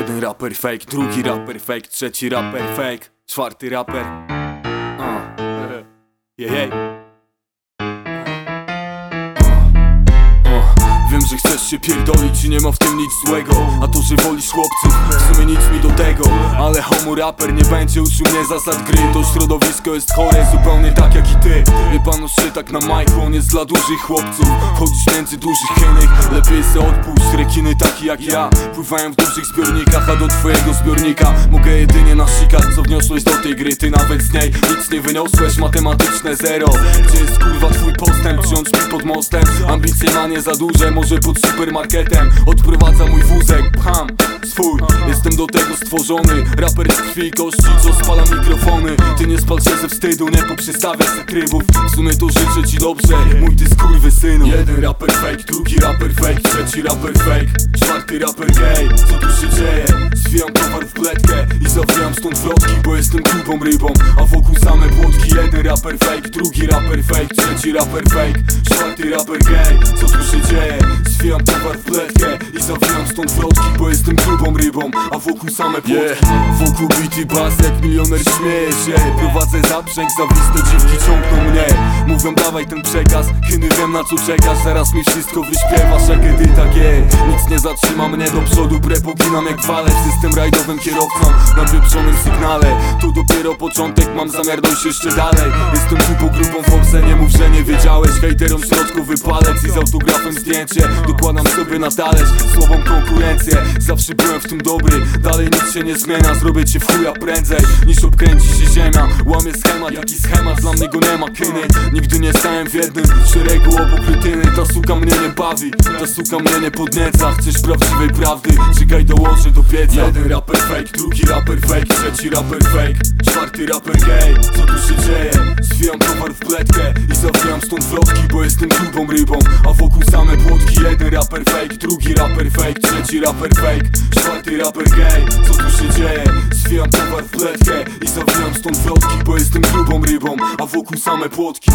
Jeden raper fake, drugi raper fake, trzeci raper fake, czwarty raper. Uh. Jej, jej. Wiem, się pierdolić i nie ma w tym nic złego. A to, że wolisz chłopców, w sumie nic mi do tego. Ale homo raper nie będzie uczył mnie zasad gry. To środowisko jest chore, zupełnie tak jak i ty. Nie panusz się tak na majku, on jest dla dużych chłopców. Chodzisz między dużych kienych, lepiej se odpuść. Rekiny takie jak ja, pływają w dużych zbiornikach A do twojego zbiornika mogę jedynie nasikać Co wniosłeś do tej gry, ty nawet z niej nic nie wyniosłeś. Matematyczne zero, gdzie jest kurwa twój mostem, ambicje ma nie za duże Może pod supermarketem. Odprowadza mój wózek Pcham swój, jestem do tego stworzony. Raper z krwi i kości, co spala mikrofony. Ty nie spal się ze wstydu, nie poprzestawiaj se trybów W sumie to życzę ci dobrze, mój ty skurwy synu. Jeden raper fake, drugi raper fake, trzeci raper fake. Czwarty raper gay, co tu się dzieje? Zwijam towar w pletkę i zawijam stąd wrotki Bo jestem grubą rybą, a wokół same płotki Jeden raper fake, drugi raper fake, trzeci raper fake. Czwarty raper gay, co tu się dzieje? Zwijam towar w pletkę i zawijam stąd wrotki Bo jestem grubą rybą, a wokół same płotki. Yeah. Wokół bity bas jak milioner śmieje się. Prowadzę zaprzęg, zawiste dziwki ciągną mnie. Mówią dawaj ten przekaz, kiedy wiem na co czekasz. Zaraz mi wszystko wyśpiewasz jak edyta G nie zatrzyma mnie do przodu, bre poginam jak walec System rajdowym kierowcą. Na wieprzonym sygnale To dopiero początek, mam zamiar dojść jeszcze dalej. Jestem tu po grubą forsę, nie mów, że nie wiedziałeś. Hejterom środkowy palec i z autografem zdjęcie. Dokładam sobie na talerz słabą konkurencję. Zawsze byłem w tym dobry, dalej nic się nie zmienia. Zrobię cię w chuja prędzej niż obkręci się ziemia. Łamię schemat, jaki schemat, dla mnie go nie ma. Kyny Nigdy nie stałem w jednym szeregu obok rytyny Ta suka mnie nie bawi, ta suka mnie nie podnieca Chcesz prawdziwej prawdy, czekaj dołożę do pieca Jeden raper fake, drugi raper fake, trzeci raper fake. Czwarty raper gay, co tu się dzieje? Zwijam towar w pletkę i zawijam stąd wrotki Bo jestem grubą rybą, a wokół same płotki Jeden raper fake, drugi raper fake, trzeci raper fake. Czwarty raper gay, co tu się dzieje? Zwijam towar w pletkę i zawijam stąd wrotki Bo jestem grubą rybą, a wokół same płotki